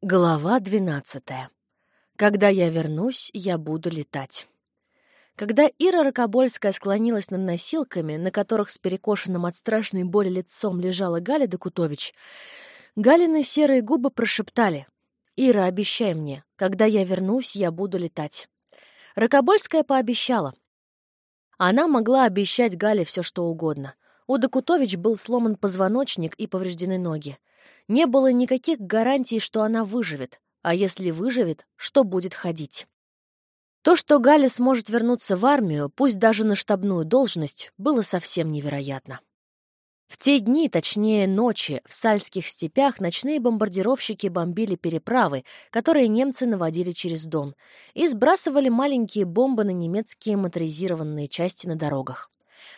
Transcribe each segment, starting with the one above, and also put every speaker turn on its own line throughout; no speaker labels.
Глава двенадцатая. Когда я вернусь, я буду летать. Когда Ира Рокобольская склонилась над носилками, на которых с перекошенным от страшной боли лицом лежала Галя Докутович, Галины серые губы прошептали «Ира, обещай мне, когда я вернусь, я буду летать». Рокобольская пообещала. Она могла обещать Гале все что угодно. У Докутович был сломан позвоночник и повреждены ноги. Не было никаких гарантий, что она выживет, а если выживет, что будет ходить. То, что Галя сможет вернуться в армию, пусть даже на штабную должность, было совсем невероятно. В те дни, точнее ночи, в сальских степях ночные бомбардировщики бомбили переправы, которые немцы наводили через Дон, и сбрасывали маленькие бомбы на немецкие моторизированные части на дорогах.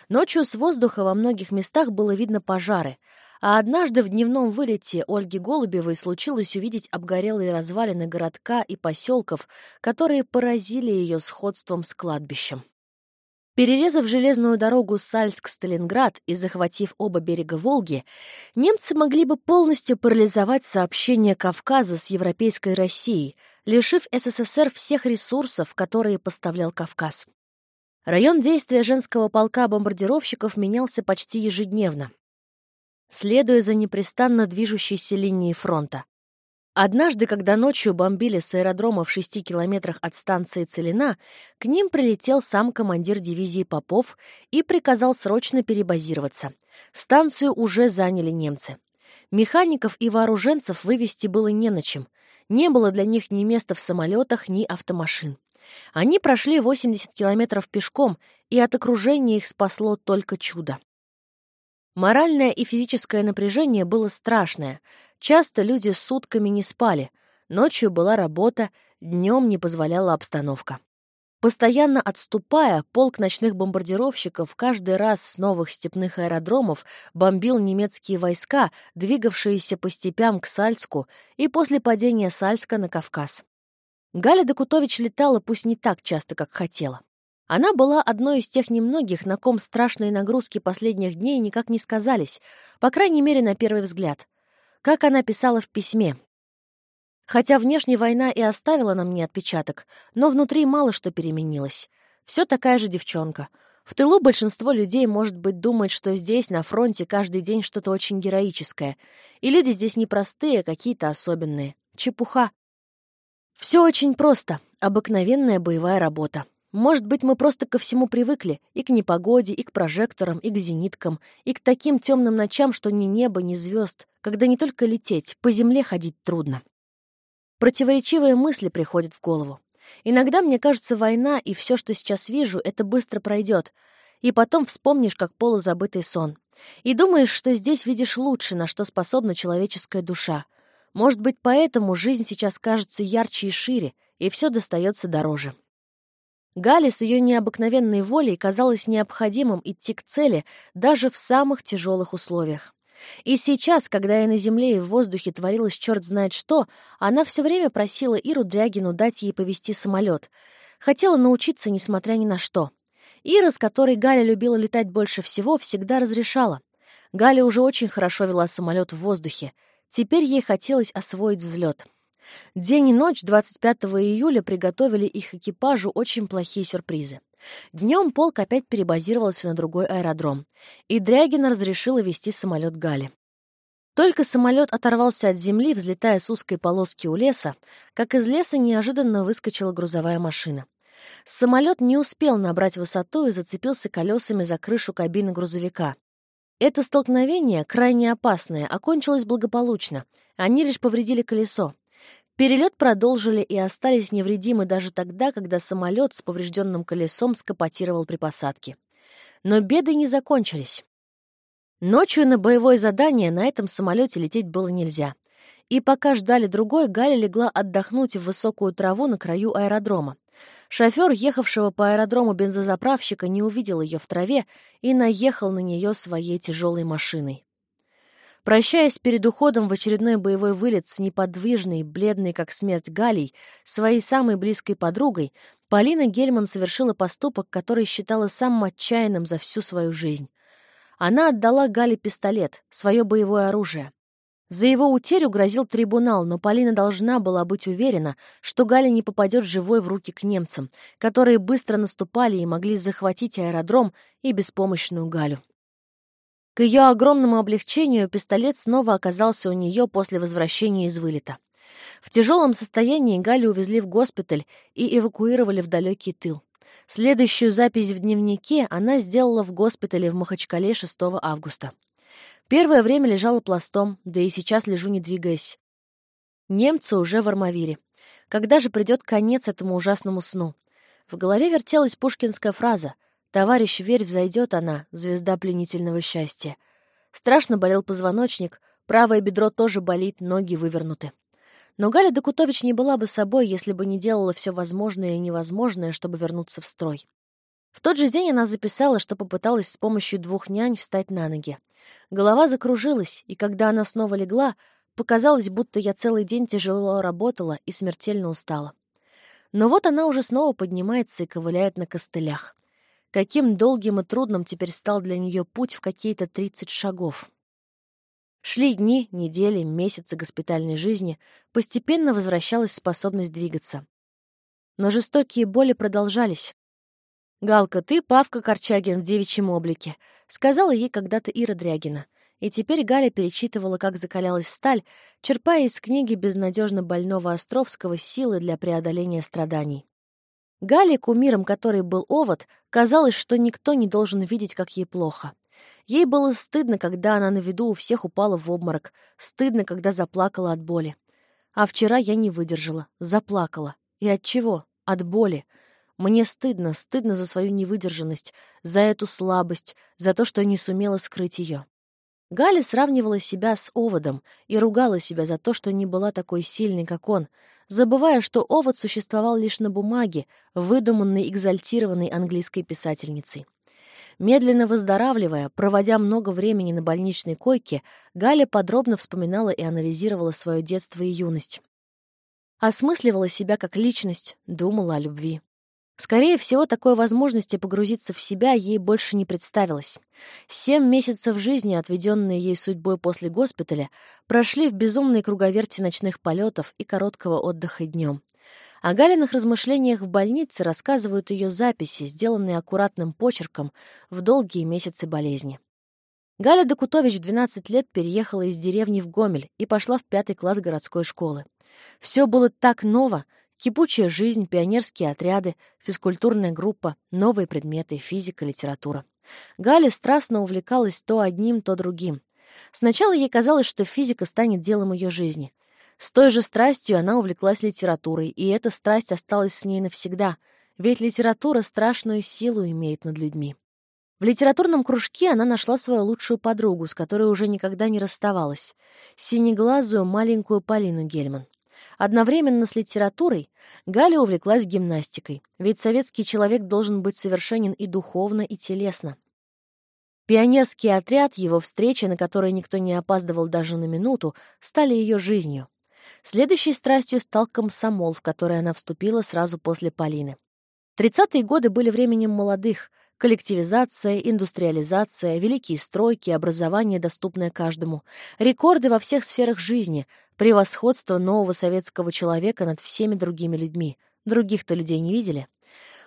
Ночью с воздуха во многих местах было видно пожары, а однажды в дневном вылете Ольги Голубевой случилось увидеть обгорелые развалины городка и поселков, которые поразили ее сходством с кладбищем. Перерезав железную дорогу Сальск-Сталинград и захватив оба берега Волги, немцы могли бы полностью парализовать сообщение Кавказа с Европейской Россией, лишив СССР всех ресурсов, которые поставлял Кавказ. Район действия женского полка бомбардировщиков менялся почти ежедневно следуя за непрестанно движущейся линией фронта. Однажды, когда ночью бомбили с аэродрома в шести километрах от станции Целина, к ним прилетел сам командир дивизии Попов и приказал срочно перебазироваться. Станцию уже заняли немцы. Механиков и вооруженцев вывести было не на чем. Не было для них ни места в самолетах, ни автомашин. Они прошли 80 километров пешком, и от окружения их спасло только чудо. Моральное и физическое напряжение было страшное. Часто люди сутками не спали. Ночью была работа, днем не позволяла обстановка. Постоянно отступая, полк ночных бомбардировщиков каждый раз с новых степных аэродромов бомбил немецкие войска, двигавшиеся по степям к Сальску и после падения Сальска на Кавказ. Галя Докутович летала пусть не так часто, как хотела. Она была одной из тех немногих, на ком страшные нагрузки последних дней никак не сказались, по крайней мере, на первый взгляд. Как она писала в письме. Хотя внешняя война и оставила на мне отпечаток, но внутри мало что переменилось. Все такая же девчонка. В тылу большинство людей, может быть, думает, что здесь, на фронте, каждый день что-то очень героическое. И люди здесь не простые, а какие-то особенные. Чепуха. Все очень просто. Обыкновенная боевая работа. Может быть, мы просто ко всему привыкли, и к непогоде, и к прожекторам, и к зениткам, и к таким темным ночам, что ни неба, ни звезд, когда не только лететь, по земле ходить трудно. Противоречивые мысли приходят в голову. Иногда мне кажется, война и все, что сейчас вижу, это быстро пройдет, и потом вспомнишь, как полузабытый сон. И думаешь, что здесь видишь лучше, на что способна человеческая душа. Может быть, поэтому жизнь сейчас кажется ярче и шире, и все достается дороже. Гале с ее необыкновенной волей казалось необходимым идти к цели даже в самых тяжелых условиях. И сейчас, когда и на земле, и в воздухе творилось черт знает что, она все время просила Иру Дрягину дать ей повести самолет. Хотела научиться, несмотря ни на что. Ира, с которой Галя любила летать больше всего, всегда разрешала. Галя уже очень хорошо вела самолет в воздухе. Теперь ей хотелось освоить взлет. День и ночь 25 июля приготовили их экипажу очень плохие сюрпризы. Днем полк опять перебазировался на другой аэродром, и Дрягина разрешила вести самолет Гали. Только самолет оторвался от земли, взлетая с узкой полоски у леса, как из леса неожиданно выскочила грузовая машина. Самолет не успел набрать высоту и зацепился колесами за крышу кабины грузовика. Это столкновение, крайне опасное, окончилось благополучно. Они лишь повредили колесо. Перелет продолжили и остались невредимы даже тогда, когда самолет с поврежденным колесом скопотировал при посадке. Но беды не закончились. Ночью на боевое задание на этом самолете лететь было нельзя. И пока ждали другой, Галя легла отдохнуть в высокую траву на краю аэродрома. Шофер, ехавшего по аэродрому бензозаправщика, не увидел ее в траве и наехал на нее своей тяжелой машиной. Прощаясь перед уходом в очередной боевой вылет с неподвижной, бледной как смерть Галей, своей самой близкой подругой, Полина Гельман совершила поступок, который считала самым отчаянным за всю свою жизнь. Она отдала Гале пистолет, свое боевое оружие. За его утерю грозил трибунал, но Полина должна была быть уверена, что Галя не попадет живой в руки к немцам, которые быстро наступали и могли захватить аэродром и беспомощную Галю. К ее огромному облегчению пистолет снова оказался у нее после возвращения из вылета. В тяжелом состоянии Галю увезли в госпиталь и эвакуировали в далекий тыл. Следующую запись в дневнике она сделала в госпитале в Махачкале 6 августа. Первое время лежала пластом, да и сейчас лежу, не двигаясь. Немцы уже в Армавире. Когда же придет конец этому ужасному сну? В голове вертелась пушкинская фраза «Товарищ, верь, взойдет она, звезда пленительного счастья». Страшно болел позвоночник, правое бедро тоже болит, ноги вывернуты. Но Галя Докутович не была бы собой, если бы не делала все возможное и невозможное, чтобы вернуться в строй. В тот же день она записала, что попыталась с помощью двух нянь встать на ноги. Голова закружилась, и когда она снова легла, показалось, будто я целый день тяжело работала и смертельно устала. Но вот она уже снова поднимается и ковыляет на костылях. Каким долгим и трудным теперь стал для нее путь в какие-то тридцать шагов. Шли дни, недели, месяцы госпитальной жизни, постепенно возвращалась способность двигаться. Но жестокие боли продолжались. «Галка, ты Павка Корчагин в девичьем облике», — сказала ей когда-то Ира Дрягина. И теперь Галя перечитывала, как закалялась сталь, черпая из книги безнадежно больного Островского силы для преодоления страданий. Гале, кумиром которой был овод, казалось, что никто не должен видеть, как ей плохо. Ей было стыдно, когда она на виду у всех упала в обморок, стыдно, когда заплакала от боли. А вчера я не выдержала, заплакала. И от чего? От боли. Мне стыдно, стыдно за свою невыдержанность, за эту слабость, за то, что не сумела скрыть ее. Галя сравнивала себя с оводом и ругала себя за то, что не была такой сильной, как он, забывая, что овод существовал лишь на бумаге, выдуманной экзальтированной английской писательницей. Медленно выздоравливая, проводя много времени на больничной койке, Галя подробно вспоминала и анализировала свое детство и юность. Осмысливала себя как личность, думала о любви. Скорее всего, такой возможности погрузиться в себя ей больше не представилось. Семь месяцев жизни, отведенные ей судьбой после госпиталя, прошли в безумной круговерти ночных полетов и короткого отдыха днем. О Галиных размышлениях в больнице рассказывают ее записи, сделанные аккуратным почерком в долгие месяцы болезни. Галя Докутович в 12 лет переехала из деревни в Гомель и пошла в пятый класс городской школы. Все было так ново — Кипучая жизнь, пионерские отряды, физкультурная группа, новые предметы, физика, литература. Галя страстно увлекалась то одним, то другим. Сначала ей казалось, что физика станет делом ее жизни. С той же страстью она увлеклась литературой, и эта страсть осталась с ней навсегда, ведь литература страшную силу имеет над людьми. В литературном кружке она нашла свою лучшую подругу, с которой уже никогда не расставалась — синеглазую маленькую Полину Гельман. Одновременно с литературой Галя увлеклась гимнастикой, ведь советский человек должен быть совершенен и духовно, и телесно. Пионерский отряд, его встречи, на которые никто не опаздывал даже на минуту, стали ее жизнью. Следующей страстью стал комсомол, в который она вступила сразу после Полины. Тридцатые годы были временем молодых, Коллективизация, индустриализация, великие стройки, образование, доступное каждому, рекорды во всех сферах жизни, превосходство нового советского человека над всеми другими людьми. Других-то людей не видели.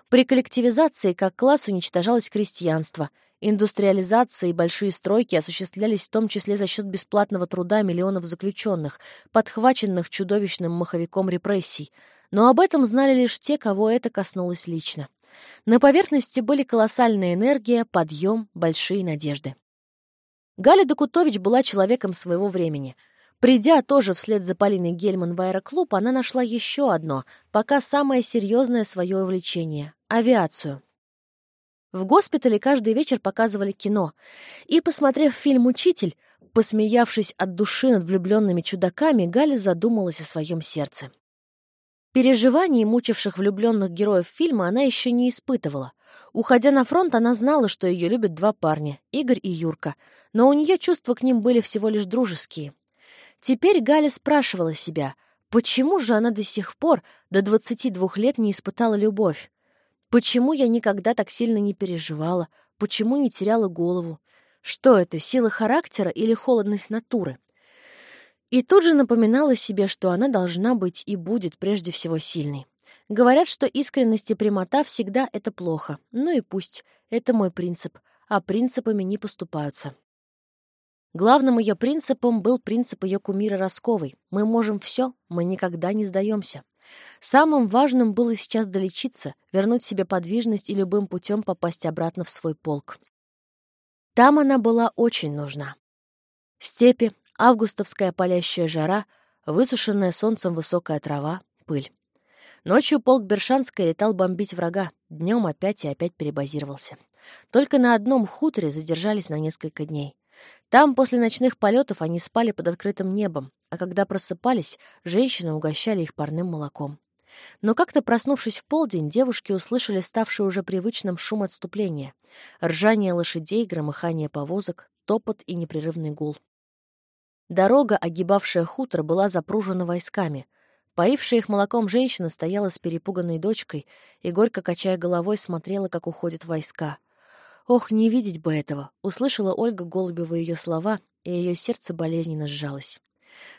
При коллективизации как класс уничтожалось крестьянство. Индустриализация и большие стройки осуществлялись в том числе за счет бесплатного труда миллионов заключенных, подхваченных чудовищным маховиком репрессий. Но об этом знали лишь те, кого это коснулось лично. На поверхности были колоссальная энергия, подъем, большие надежды. Галя Докутович была человеком своего времени. Придя тоже вслед за Полиной Гельман в аэроклуб, она нашла еще одно, пока самое серьезное свое увлечение — авиацию. В госпитале каждый вечер показывали кино, и, посмотрев фильм «Учитель», посмеявшись от души над влюбленными чудаками, Галя задумалась о своем сердце. Переживаний, мучивших влюбленных героев фильма, она еще не испытывала. Уходя на фронт, она знала, что ее любят два парня — Игорь и Юрка, но у нее чувства к ним были всего лишь дружеские. Теперь Галя спрашивала себя, почему же она до сих пор, до 22 лет, не испытала любовь? Почему я никогда так сильно не переживала? Почему не теряла голову? Что это, сила характера или холодность натуры? И тут же напоминала себе, что она должна быть и будет прежде всего сильной. Говорят, что искренность и прямота всегда это плохо. Ну и пусть. Это мой принцип. А принципами не поступаются. Главным ее принципом был принцип ее кумира Росковой. Мы можем все, мы никогда не сдаемся. Самым важным было сейчас долечиться, вернуть себе подвижность и любым путем попасть обратно в свой полк. Там она была очень нужна. Степи, августовская палящая жара, высушенная солнцем высокая трава, пыль. Ночью полк Бершанской летал бомбить врага, днем опять и опять перебазировался. Только на одном хуторе задержались на несколько дней. Там после ночных полетов они спали под открытым небом, а когда просыпались, женщины угощали их парным молоком. Но как-то проснувшись в полдень, девушки услышали ставший уже привычным шум отступления. Ржание лошадей, громыхание повозок, топот и непрерывный гул. Дорога, огибавшая хутор, была запружена войсками. Поившая их молоком женщина стояла с перепуганной дочкой и, горько качая головой, смотрела, как уходят войска. «Ох, не видеть бы этого!» — услышала Ольга Голубева ее слова, и ее сердце болезненно сжалось.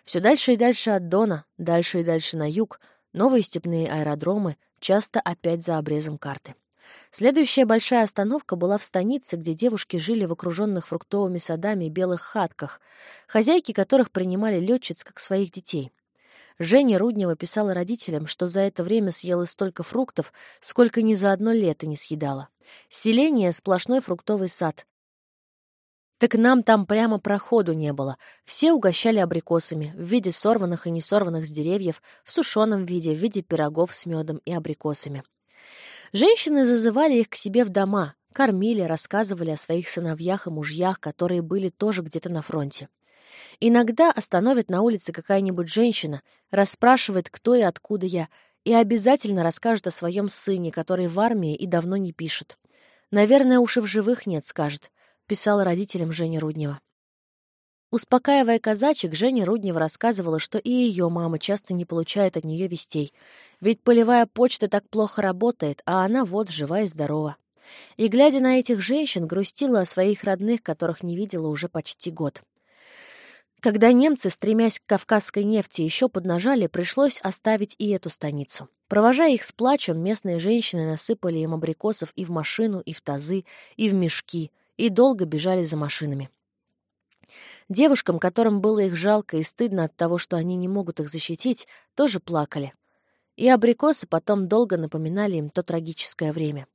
Все дальше и дальше от Дона, дальше и дальше на юг, новые степные аэродромы, часто опять за обрезом карты. Следующая большая остановка была в станице, где девушки жили в окруженных фруктовыми садами белых хатках, хозяйки которых принимали летчиц как своих детей. Женя Руднева писала родителям, что за это время съела столько фруктов, сколько ни за одно лето не съедала. Селение — сплошной фруктовый сад. Так нам там прямо проходу не было. Все угощали абрикосами в виде сорванных и не сорванных с деревьев, в сушеном виде, в виде пирогов с медом и абрикосами. Женщины зазывали их к себе в дома, кормили, рассказывали о своих сыновьях и мужьях, которые были тоже где-то на фронте. Иногда остановит на улице какая-нибудь женщина, расспрашивает, кто и откуда я, и обязательно расскажет о своем сыне, который в армии и давно не пишет. «Наверное, уж и в живых нет», — скажет, — писала родителям Женя Руднева. Успокаивая казачек, Женя Руднева рассказывала, что и ее мама часто не получает от нее вестей, ведь полевая почта так плохо работает, а она вот жива и здорова. И, глядя на этих женщин, грустила о своих родных, которых не видела уже почти год. Когда немцы, стремясь к кавказской нефти, еще поднажали, пришлось оставить и эту станицу. Провожая их с плачем, местные женщины насыпали им абрикосов и в машину, и в тазы, и в мешки, и долго бежали за машинами. Девушкам, которым было их жалко и стыдно от того, что они не могут их защитить, тоже плакали. И абрикосы потом долго напоминали им то трагическое время.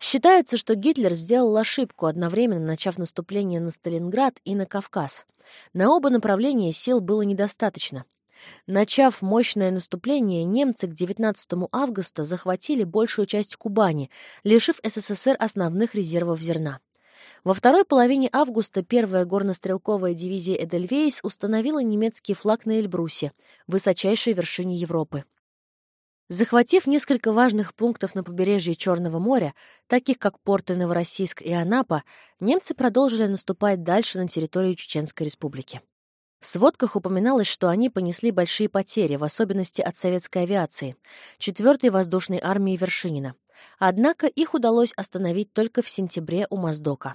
Считается, что Гитлер сделал ошибку, одновременно начав наступление на Сталинград и на Кавказ. На оба направления сил было недостаточно. Начав мощное наступление, немцы к 19 августа захватили большую часть Кубани, лишив СССР основных резервов зерна. Во второй половине августа первая горнострелковая дивизия «Эдельвейс» установила немецкий флаг на Эльбрусе, высочайшей вершине Европы. Захватив несколько важных пунктов на побережье Черного моря, таких как порты Новороссийск и Анапа, немцы продолжили наступать дальше на территорию Чеченской республики. В сводках упоминалось, что они понесли большие потери, в особенности от советской авиации, 4-й воздушной армии Вершинина. Однако их удалось остановить только в сентябре у Моздока.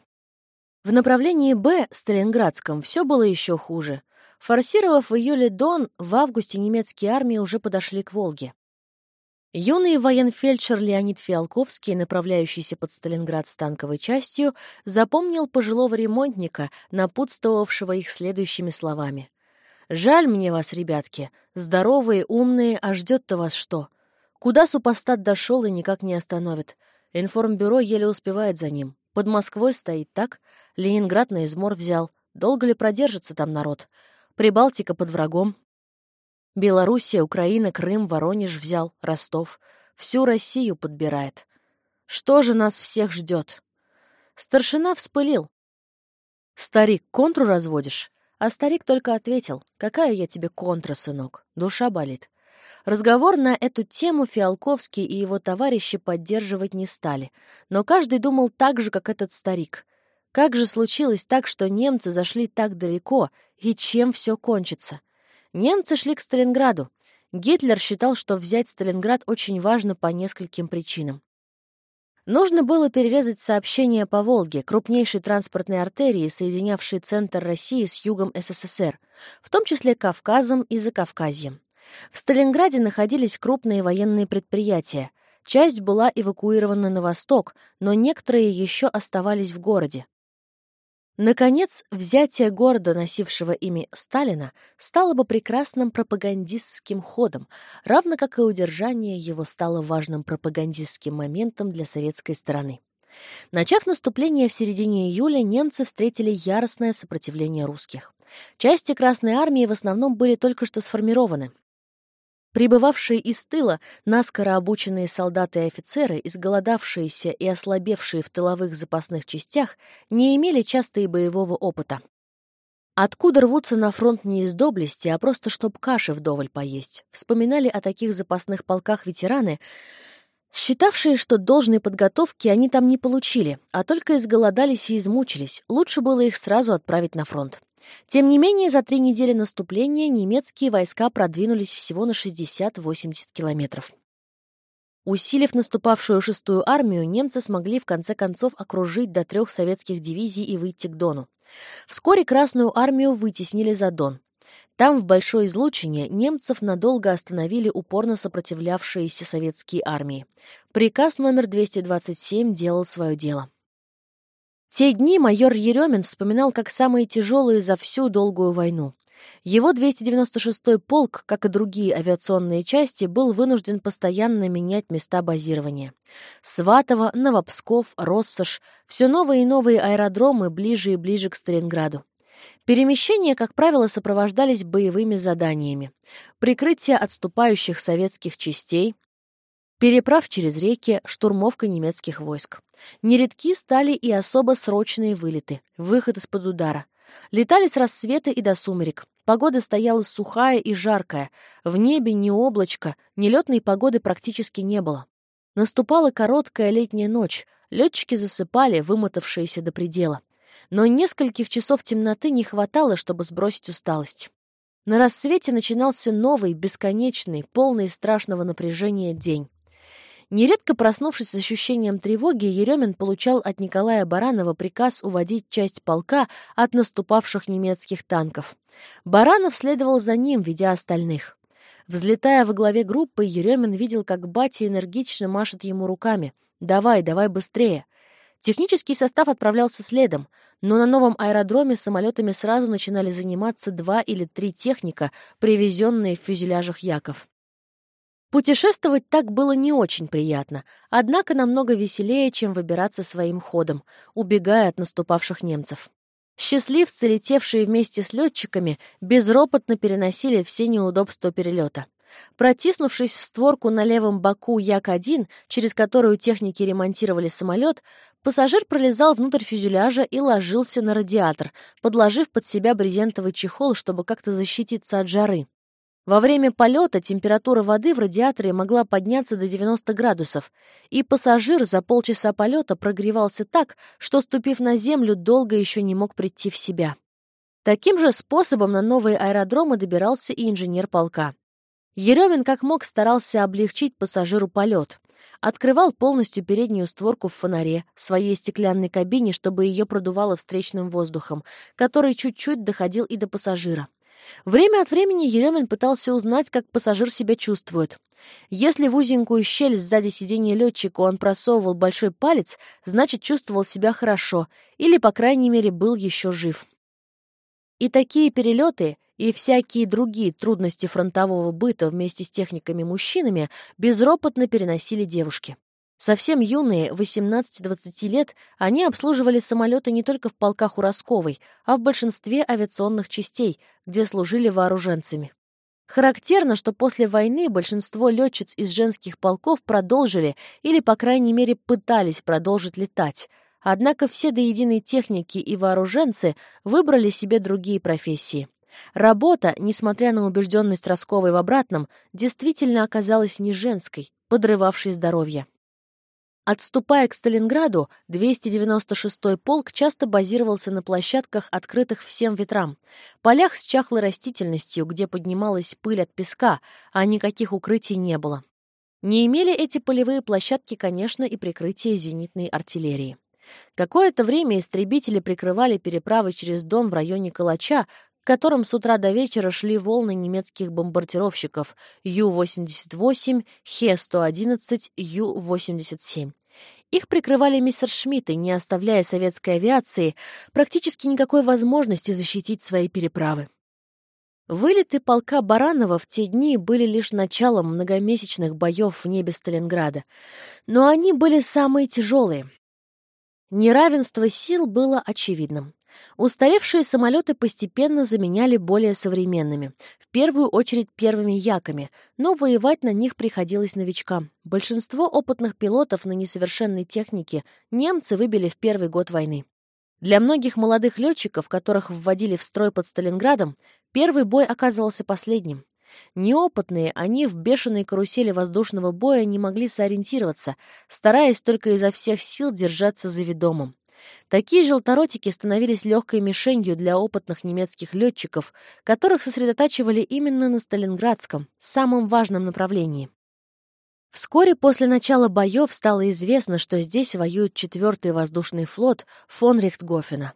В направлении «Б» Сталинградском все было еще хуже. Форсировав в июле Дон, в августе немецкие армии уже подошли к Волге. Юный военфельдшер Леонид Фиалковский, направляющийся под Сталинград с танковой частью, запомнил пожилого ремонтника, напутствовавшего их следующими словами. «Жаль мне вас, ребятки. Здоровые, умные, а ждет-то вас что? Куда супостат дошел и никак не остановит? Информбюро еле успевает за ним. Под Москвой стоит так. Ленинград на измор взял. Долго ли продержится там народ? Прибалтика под врагом. Белоруссия, Украина, Крым, Воронеж взял, Ростов. Всю Россию подбирает. Что же нас всех ждет? Старшина вспылил. «Старик, контру разводишь?» А старик только ответил, «Какая я тебе контра, сынок? Душа болит». Разговор на эту тему Фиалковский и его товарищи поддерживать не стали, но каждый думал так же, как этот старик. Как же случилось так, что немцы зашли так далеко, и чем все кончится? Немцы шли к Сталинграду. Гитлер считал, что взять Сталинград очень важно по нескольким причинам. Нужно было перерезать сообщение по Волге, крупнейшей транспортной артерии, соединявшей центр России с югом СССР, в том числе Кавказом и Закавказьем. В Сталинграде находились крупные военные предприятия. Часть была эвакуирована на восток, но некоторые еще оставались в городе. Наконец, взятие города, носившего имя Сталина, стало бы прекрасным пропагандистским ходом, равно как и удержание его стало важным пропагандистским моментом для советской стороны. Начав наступление в середине июля, немцы встретили яростное сопротивление русских. Части Красной Армии в основном были только что сформированы. Прибывавшие из тыла, наскоро обученные солдаты и офицеры, изголодавшиеся и ослабевшие в тыловых запасных частях, не имели часто и боевого опыта. Откуда рвутся на фронт не из доблести, а просто чтоб каши вдоволь поесть? Вспоминали о таких запасных полках ветераны, считавшие, что должной подготовки они там не получили, а только изголодались и измучились, лучше было их сразу отправить на фронт. Тем не менее, за три недели наступления немецкие войска продвинулись всего на 60-80 километров. Усилив наступавшую шестую армию, немцы смогли в конце концов окружить до трех советских дивизий и выйти к Дону. Вскоре Красную армию вытеснили за Дон. Там, в Большой Излучине, немцев надолго остановили упорно сопротивлявшиеся советские армии. Приказ номер 227 делал свое дело. Те дни майор Еремин вспоминал как самые тяжелые за всю долгую войну. Его 296-й полк, как и другие авиационные части, был вынужден постоянно менять места базирования. Сватово, Новопсков, Россош — все новые и новые аэродромы ближе и ближе к Сталинграду. Перемещения, как правило, сопровождались боевыми заданиями. Прикрытие отступающих советских частей, переправ через реки, штурмовка немецких войск. Нередки стали и особо срочные вылеты, выход из-под удара. Летали с рассвета и до сумерек. Погода стояла сухая и жаркая. В небе ни облачка, ни летной погоды практически не было. Наступала короткая летняя ночь. Летчики засыпали, вымотавшиеся до предела. Но нескольких часов темноты не хватало, чтобы сбросить усталость. На рассвете начинался новый, бесконечный, полный страшного напряжения день. Нередко проснувшись с ощущением тревоги, Еремин получал от Николая Баранова приказ уводить часть полка от наступавших немецких танков. Баранов следовал за ним, ведя остальных. Взлетая во главе группы, Еремин видел, как батя энергично машет ему руками. «Давай, давай быстрее!» Технический состав отправлялся следом, но на новом аэродроме самолетами сразу начинали заниматься два или три техника, привезенные в фюзеляжах Яков. Путешествовать так было не очень приятно, однако намного веселее, чем выбираться своим ходом, убегая от наступавших немцев. Счастливцы, летевшие вместе с летчиками, безропотно переносили все неудобства перелета. Протиснувшись в створку на левом боку Як-1, через которую техники ремонтировали самолет, пассажир пролезал внутрь фюзеляжа и ложился на радиатор, подложив под себя брезентовый чехол, чтобы как-то защититься от жары. Во время полета температура воды в радиаторе могла подняться до 90 градусов, и пассажир за полчаса полета прогревался так, что, ступив на землю, долго еще не мог прийти в себя. Таким же способом на новые аэродромы добирался и инженер полка. Еремин как мог старался облегчить пассажиру полет. Открывал полностью переднюю створку в фонаре, своей стеклянной кабине, чтобы ее продувало встречным воздухом, который чуть-чуть доходил и до пассажира. Время от времени Еремин пытался узнать, как пассажир себя чувствует. Если в узенькую щель сзади сиденья летчика он просовывал большой палец, значит, чувствовал себя хорошо или, по крайней мере, был еще жив. И такие перелеты и всякие другие трудности фронтового быта вместе с техниками-мужчинами безропотно переносили девушки. Совсем юные, 18-20 лет, они обслуживали самолеты не только в полках у Росковой, а в большинстве авиационных частей, где служили вооруженцами. Характерно, что после войны большинство летчиц из женских полков продолжили или, по крайней мере, пытались продолжить летать. Однако все до единой техники и вооруженцы выбрали себе другие профессии. Работа, несмотря на убежденность Росковой в обратном, действительно оказалась не женской, подрывавшей здоровье. Отступая к Сталинграду, 296-й полк часто базировался на площадках, открытых всем ветрам, полях с чахлой растительностью, где поднималась пыль от песка, а никаких укрытий не было. Не имели эти полевые площадки, конечно, и прикрытие зенитной артиллерии. Какое-то время истребители прикрывали переправы через Дон в районе Калача, к которым с утра до вечера шли волны немецких бомбардировщиков Ю-88, Хе-111, Ю-87. Их прикрывали мессершмитты, не оставляя советской авиации практически никакой возможности защитить свои переправы. Вылеты полка Баранова в те дни были лишь началом многомесячных боев в небе Сталинграда, но они были самые тяжелые. Неравенство сил было очевидным. Устаревшие самолеты постепенно заменяли более современными, в первую очередь первыми яками, но воевать на них приходилось новичкам. Большинство опытных пилотов на несовершенной технике немцы выбили в первый год войны. Для многих молодых летчиков, которых вводили в строй под Сталинградом, первый бой оказывался последним. Неопытные, они в бешеной карусели воздушного боя не могли сориентироваться, стараясь только изо всех сил держаться за ведомым. Такие желторотики становились легкой мишенью для опытных немецких летчиков, которых сосредотачивали именно на Сталинградском, самом важном направлении. Вскоре после начала боев стало известно, что здесь воюет 4-й воздушный флот фон Рихтгофена.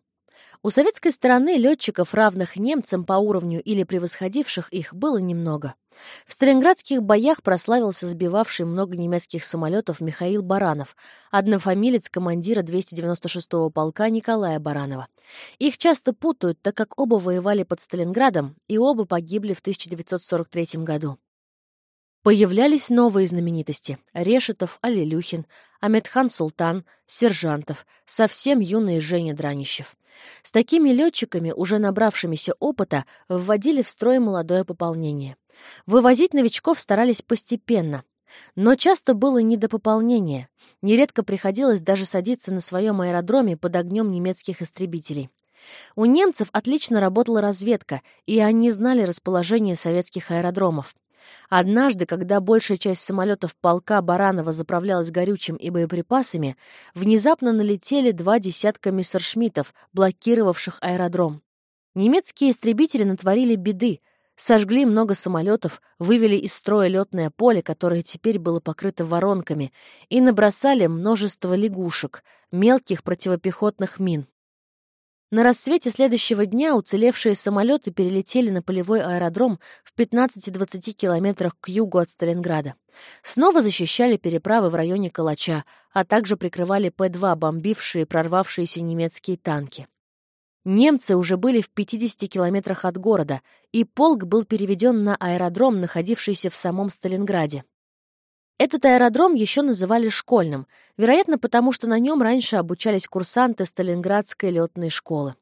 У советской стороны летчиков, равных немцам по уровню или превосходивших их, было немного. В сталинградских боях прославился сбивавший много немецких самолетов Михаил Баранов, однофамилец командира 296-го полка Николая Баранова. Их часто путают, так как оба воевали под Сталинградом и оба погибли в 1943 году. Появлялись новые знаменитости — Решетов, Алилюхин, Аметхан Султан, Сержантов, совсем юный Женя Дранищев. С такими летчиками, уже набравшимися опыта, вводили в строй молодое пополнение. Вывозить новичков старались постепенно. Но часто было не до пополнения. Нередко приходилось даже садиться на своем аэродроме под огнем немецких истребителей. У немцев отлично работала разведка, и они знали расположение советских аэродромов. Однажды, когда большая часть самолетов полка Баранова заправлялась горючим и боеприпасами, внезапно налетели два десятка мессершмиттов, блокировавших аэродром. Немецкие истребители натворили беды, сожгли много самолетов, вывели из строя летное поле, которое теперь было покрыто воронками, и набросали множество лягушек, мелких противопехотных мин. На рассвете следующего дня уцелевшие самолеты перелетели на полевой аэродром в 15-20 километрах к югу от Сталинграда. Снова защищали переправы в районе Калача, а также прикрывали П-2, бомбившие прорвавшиеся немецкие танки. Немцы уже были в 50 километрах от города, и полк был переведен на аэродром, находившийся в самом Сталинграде. Этот аэродром еще называли школьным, вероятно, потому что на нем раньше обучались курсанты Сталинградской летной школы.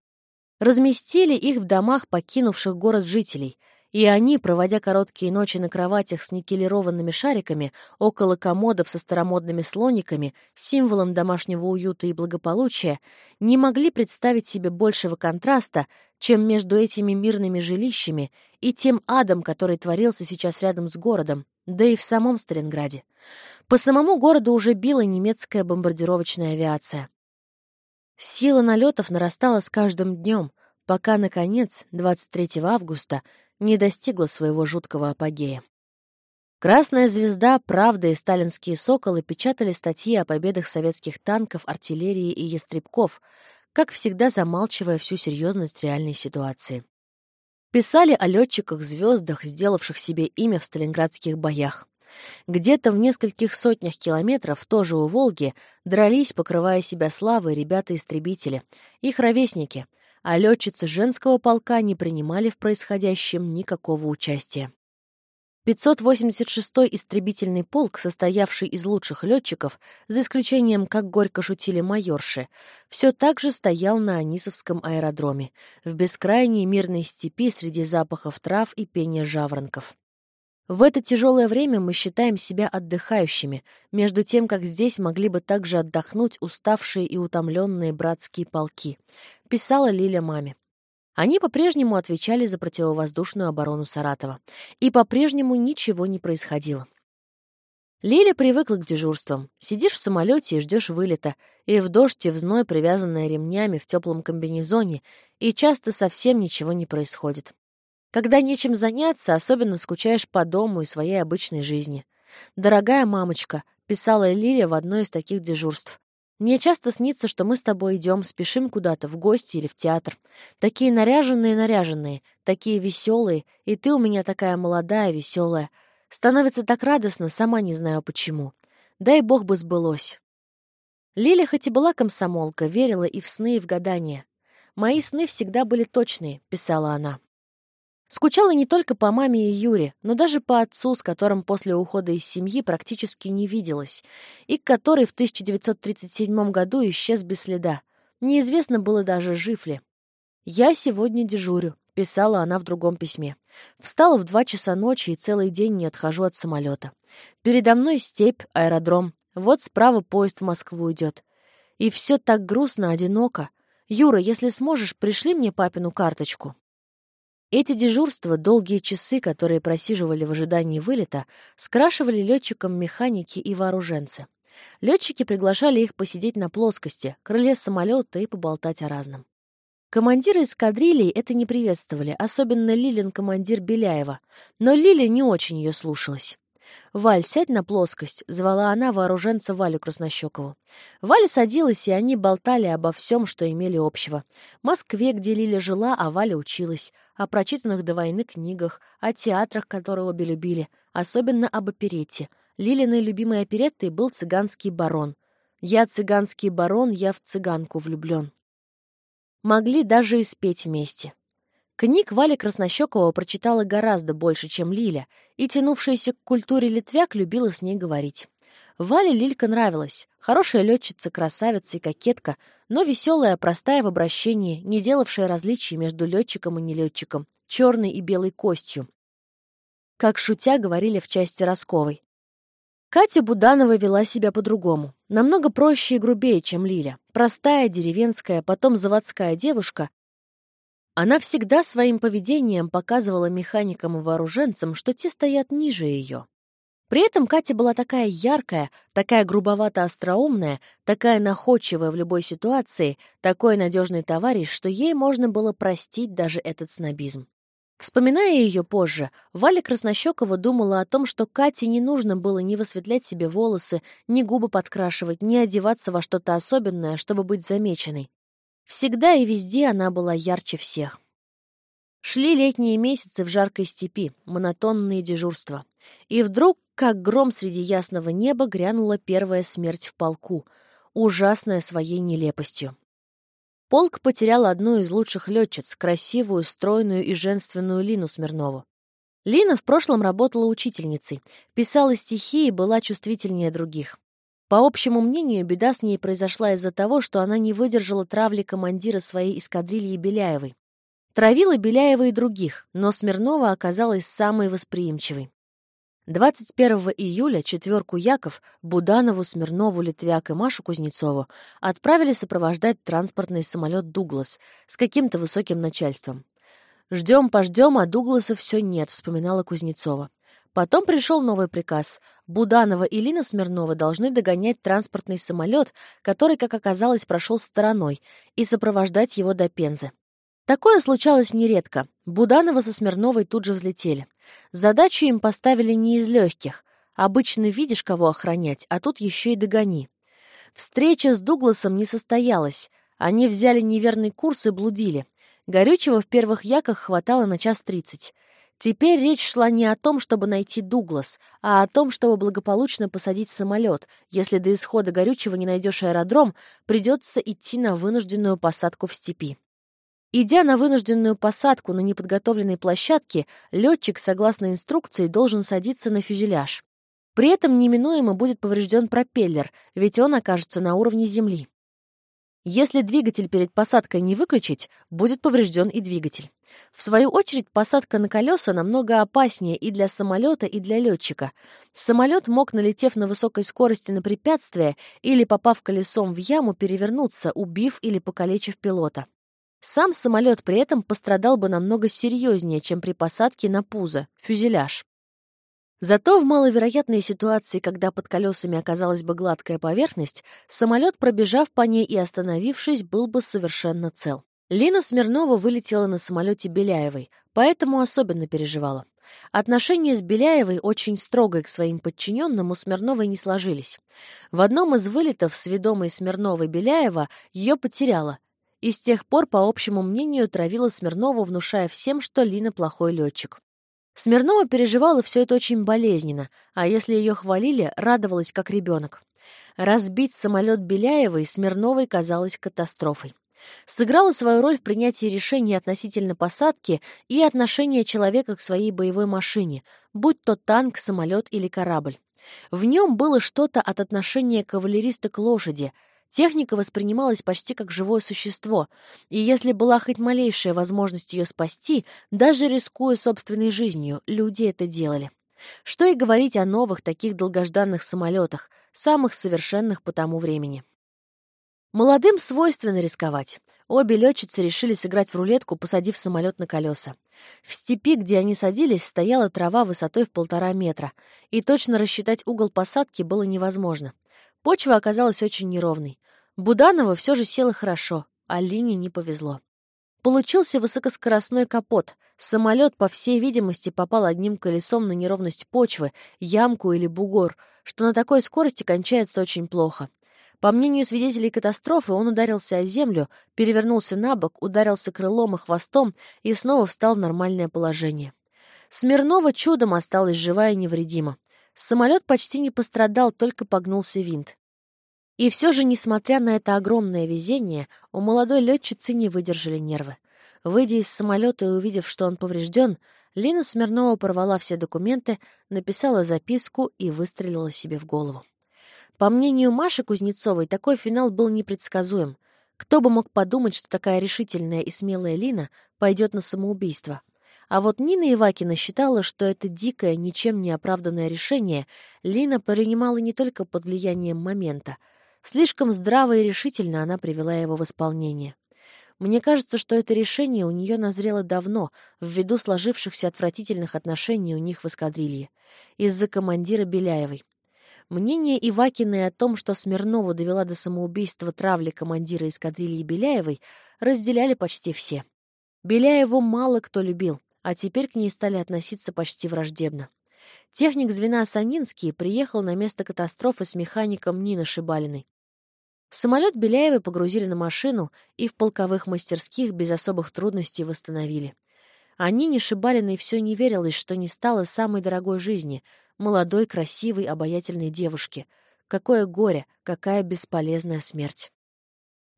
Разместили их в домах покинувших город жителей, и они, проводя короткие ночи на кроватях с никелированными шариками, около комодов со старомодными слониками, символом домашнего уюта и благополучия, не могли представить себе большего контраста, чем между этими мирными жилищами и тем адом, который творился сейчас рядом с городом, да и в самом Сталинграде. По самому городу уже била немецкая бомбардировочная авиация. Сила налетов нарастала с каждым днем, пока, наконец, 23 августа, не достигла своего жуткого апогея. «Красная звезда», «Правда» и «Сталинские соколы» печатали статьи о победах советских танков, артиллерии и ястребков, как всегда замалчивая всю серьезность реальной ситуации. Писали о летчиках-звездах, сделавших себе имя в сталинградских боях. Где-то в нескольких сотнях километров, тоже у Волги, дрались, покрывая себя славой, ребята-истребители, их ровесники, а летчицы женского полка не принимали в происходящем никакого участия. 586-й истребительный полк, состоявший из лучших летчиков, за исключением, как горько шутили майорши, все так же стоял на Анисовском аэродроме, в бескрайней мирной степи среди запахов трав и пения жаворонков. В это тяжелое время мы считаем себя отдыхающими, между тем, как здесь могли бы также отдохнуть уставшие и утомленные братские полки, писала Лиля маме. Они по-прежнему отвечали за противовоздушную оборону Саратова. И по-прежнему ничего не происходило. Лиля привыкла к дежурствам. Сидишь в самолете и ждешь вылета, и в дождь, и в зной, привязанная ремнями в теплом комбинезоне, и часто совсем ничего не происходит. Когда нечем заняться, особенно скучаешь по дому и своей обычной жизни. «Дорогая мамочка», — писала Лиля в одно из таких дежурств. «Мне часто снится, что мы с тобой идем, спешим куда-то, в гости или в театр. Такие наряженные-наряженные, такие веселые, и ты у меня такая молодая, веселая. Становится так радостно, сама не знаю почему. Дай бог бы сбылось». Лиля хоть и была комсомолка, верила и в сны, и в гадания. «Мои сны всегда были точные», — писала она. Скучала не только по маме и Юре, но даже по отцу, с которым после ухода из семьи практически не виделась, и который в 1937 году исчез без следа. Неизвестно было даже, жив ли. «Я сегодня дежурю», — писала она в другом письме. «Встала в два часа ночи и целый день не отхожу от самолета. Передо мной степь, аэродром. Вот справа поезд в Москву идет. И все так грустно, одиноко. Юра, если сможешь, пришли мне папину карточку». Эти дежурства, долгие часы, которые просиживали в ожидании вылета, скрашивали летчикам механики и вооруженцы. Летчики приглашали их посидеть на плоскости, крыле самолета и поболтать о разном. Командиры эскадрилей это не приветствовали, особенно Лилин командир Беляева, но Лиля не очень ее слушалась. «Валь, сядь на плоскость», — звала она вооруженца Валю Краснощекову. Валя садилась, и они болтали обо всем, что имели общего. Москве, где Лиля жила, а Валя училась, о прочитанных до войны книгах, о театрах, которые обе любили, особенно об оперете. Лилиной любимой опереттой был «Цыганский барон». «Я цыганский барон, я в цыганку влюблен». Могли даже и спеть вместе. Книг Валя Краснощекова прочитала гораздо больше, чем Лиля, и, тянувшаяся к культуре Литвяк, любила с ней говорить. Вале Лилька нравилась. Хорошая летчица, красавица и кокетка, но веселая, простая в обращении, не делавшая различий между летчиком и нелетчиком, черной и белой костью. Как шутя говорили в части Росковой. Катя Буданова вела себя по-другому. Намного проще и грубее, чем Лиля. Простая, деревенская, потом заводская девушка, она всегда своим поведением показывала механикам и вооруженцам, что те стоят ниже ее. При этом Катя была такая яркая, такая грубовато-остроумная, такая находчивая в любой ситуации, такой надежный товарищ, что ей можно было простить даже этот снобизм. Вспоминая ее позже, Валя Краснощекова думала о том, что Кате не нужно было ни высветлять себе волосы, ни губы подкрашивать, ни одеваться во что-то особенное, чтобы быть замеченной. Всегда и везде она была ярче всех. Шли летние месяцы в жаркой степи, монотонные дежурства. И вдруг, как гром среди ясного неба, грянула первая смерть в полку, ужасная своей нелепостью. Полк потерял одну из лучших летчиц, красивую, стройную и женственную Лину Смирнову. Лина в прошлом работала учительницей, писала стихи и была чувствительнее других. По общему мнению, беда с ней произошла из-за того, что она не выдержала травли командира своей эскадрильи Беляевой. Травила Беляева и других, но Смирнова оказалась самой восприимчивой. 21 июля четверку Яков, Буданову, Смирнову, Литвяк и Машу Кузнецову отправили сопровождать транспортный самолет «Дуглас» с каким-то высоким начальством. «Ждем, пождем, а Дугласа все нет», — вспоминала Кузнецова. Потом пришел новый приказ. Буданова и Лина Смирнова должны догонять транспортный самолет, который, как оказалось, прошел стороной, и сопровождать его до Пензы. Такое случалось нередко. Буданова со Смирновой тут же взлетели. Задачу им поставили не из легких. Обычно видишь, кого охранять, а тут еще и догони. Встреча с Дугласом не состоялась. Они взяли неверный курс и блудили. Горючего в первых яках хватало на час тридцать. Теперь речь шла не о том, чтобы найти Дуглас, а о том, чтобы благополучно посадить самолет. Если до исхода горючего не найдешь аэродром, придется идти на вынужденную посадку в степи. Идя на вынужденную посадку на неподготовленной площадке, летчик, согласно инструкции, должен садиться на фюзеляж. При этом неминуемо будет поврежден пропеллер, ведь он окажется на уровне земли. Если двигатель перед посадкой не выключить, будет поврежден и двигатель. В свою очередь, посадка на колеса намного опаснее и для самолета, и для летчика. Самолет мог, налетев на высокой скорости на препятствие или попав колесом в яму, перевернуться, убив или покалечив пилота. Сам самолет при этом пострадал бы намного серьезнее, чем при посадке на пузо, фюзеляж. Зато в маловероятной ситуации, когда под колесами оказалась бы гладкая поверхность, самолет, пробежав по ней и остановившись, был бы совершенно цел. Лина Смирнова вылетела на самолете Беляевой, поэтому особенно переживала. Отношения с Беляевой, очень строгой к своим подчиненным, у Смирновой не сложились. В одном из вылетов с ведомой Смирновой Беляева ее потеряла, и с тех пор, по общему мнению, травила Смирнову, внушая всем, что Лина плохой летчик. Смирнова переживала все это очень болезненно, а если ее хвалили, радовалась как ребенок. Разбить самолет Беляевой Смирновой казалось катастрофой. Сыграла свою роль в принятии решений относительно посадки и отношения человека к своей боевой машине, будь то танк, самолет или корабль. В нем было что-то от отношения кавалериста к лошади. Техника воспринималась почти как живое существо, и если была хоть малейшая возможность ее спасти, даже рискуя собственной жизнью, люди это делали. Что и говорить о новых таких долгожданных самолетах, самых совершенных по тому времени. Молодым свойственно рисковать. Обе летчицы решили сыграть в рулетку, посадив самолет на колеса. В степи, где они садились, стояла трава высотой в полтора метра, и точно рассчитать угол посадки было невозможно. Почва оказалась очень неровной. Буданова все же села хорошо, а Лине не повезло. Получился высокоскоростной капот. Самолет, по всей видимости, попал одним колесом на неровность почвы, ямку или бугор, что на такой скорости кончается очень плохо. По мнению свидетелей катастрофы, он ударился о землю, перевернулся на бок, ударился крылом и хвостом и снова встал в нормальное положение. Смирнова чудом осталась жива и невредима. Самолет почти не пострадал, только погнулся винт. И все же, несмотря на это огромное везение, у молодой летчицы не выдержали нервы. Выйдя из самолета и увидев, что он поврежден, Лина Смирнова порвала все документы, написала записку и выстрелила себе в голову. По мнению Маши Кузнецовой, такой финал был непредсказуем. Кто бы мог подумать, что такая решительная и смелая Лина пойдет на самоубийство? А вот Нина Ивакина считала, что это дикое, ничем не оправданное решение Лина принимала не только под влиянием момента — Слишком здраво и решительно она привела его в исполнение. Мне кажется, что это решение у нее назрело давно, ввиду сложившихся отвратительных отношений у них в эскадрилье, из-за командира Беляевой. Мнение Ивакиной о том, что Смирнову довела до самоубийства травли командира эскадрильи Беляевой, разделяли почти все. Беляеву мало кто любил, а теперь к ней стали относиться почти враждебно. Техник звена Санинский приехал на место катастрофы с механиком Нины Шибалиной. Самолет Беляевой погрузили на машину и в полковых мастерских без особых трудностей восстановили. А Нине Шибалиной все не верилось, что не стало самой дорогой жизни, молодой, красивой, обаятельной девушки. Какое горе, какая бесполезная смерть.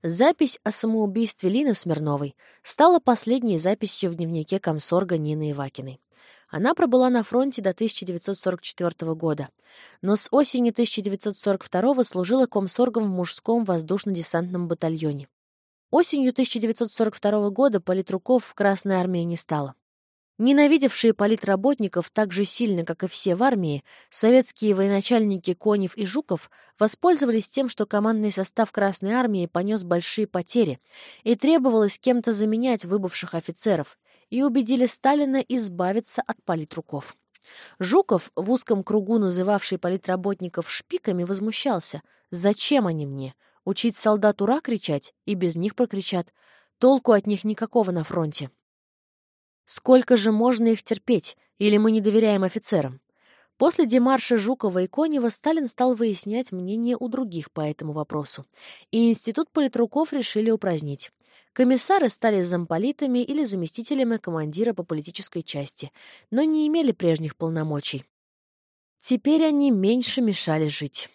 Запись о самоубийстве Лины Смирновой стала последней записью в дневнике комсорга Нины Ивакиной. Она пробыла на фронте до 1944 года, но с осени 1942 служила комсоргом в мужском воздушно-десантном батальоне. Осенью 1942 года политруков в Красной армии не стало. Ненавидевшие политработников так же сильно, как и все в армии, советские военачальники Конев и Жуков воспользовались тем, что командный состав Красной армии понес большие потери, и требовалось кем-то заменять выбывших офицеров, и убедили Сталина избавиться от политруков. Жуков, в узком кругу называвший политработников шпиками, возмущался. «Зачем они мне? Учить солдат «ура» кричать? И без них прокричат. Толку от них никакого на фронте». Сколько же можно их терпеть? Или мы не доверяем офицерам? После демарша Жукова и Конева Сталин стал выяснять мнение у других по этому вопросу, и Институт политруков решили упразднить. Комиссары стали замполитами или заместителями командира по политической части, но не имели прежних полномочий. Теперь они меньше мешали жить.